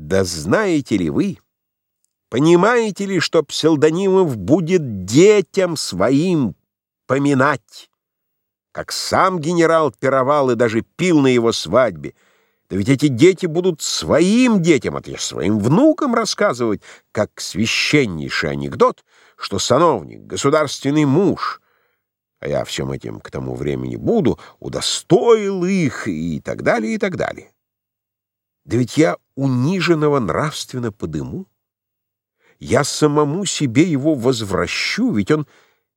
Да знаете ли вы, понимаете ли, что Псилдонимов будет детям своим поминать, как сам генерал пировал и даже пил на его свадьбе, да ведь эти дети будут своим детям, а то своим внукам рассказывать, как священнейший анекдот, что сановник, государственный муж, а я всем этим к тому времени буду, удостоил их и так далее, и так далее. Да ведь я униженного нравственно подыму. Я самому себе его возвращу, ведь он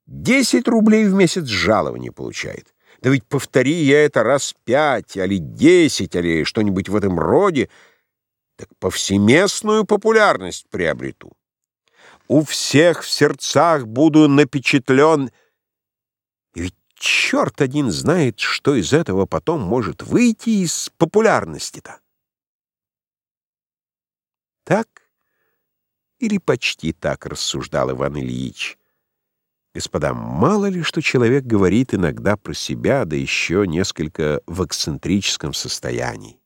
10 рублей в месяц жалования получает. Да ведь повтори я это раз пять, или десять, или что-нибудь в этом роде, так повсеместную популярность приобрету. У всех в сердцах буду напечатлен. И ведь черт один знает, что из этого потом может выйти из популярности-то. Так или почти так рассуждал Иван Ильич. Господа, мало ли, что человек говорит иногда про себя, да еще несколько в эксцентрическом состоянии.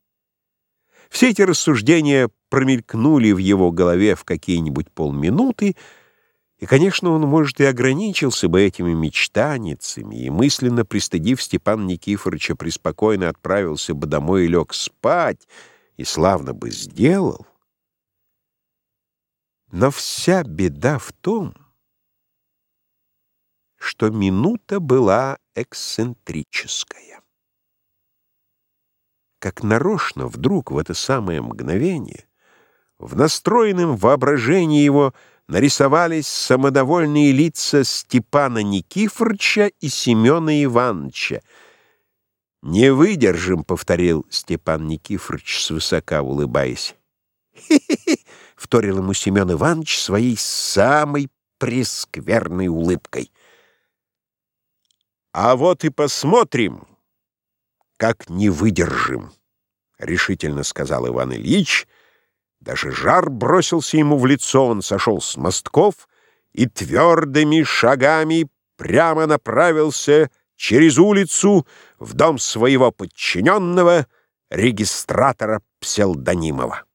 Все эти рассуждения промелькнули в его голове в какие-нибудь полминуты, и, конечно, он, может, и ограничился бы этими мечтаницами, и, мысленно пристыдив Степана Никифоровича, преспокойно отправился бы домой и лег спать, и славно бы сделал. Но вся беда в том, что минута была эксцентрическая. Как нарочно вдруг в это самое мгновение в настроенном воображении его нарисовались самодовольные лица Степана Никифорча и Семена Ивановича. «Не выдержим», — повторил Степан Никифорович, свысока улыбаясь. «Хи-хи-хи!» — вторил ему Семен Иванович своей самой прескверной улыбкой. А вот и посмотрим, как не выдержим, — решительно сказал Иван Ильич. Даже жар бросился ему в лицо, он сошел с мостков и твердыми шагами прямо направился через улицу в дом своего подчиненного, регистратора Пселдонимова.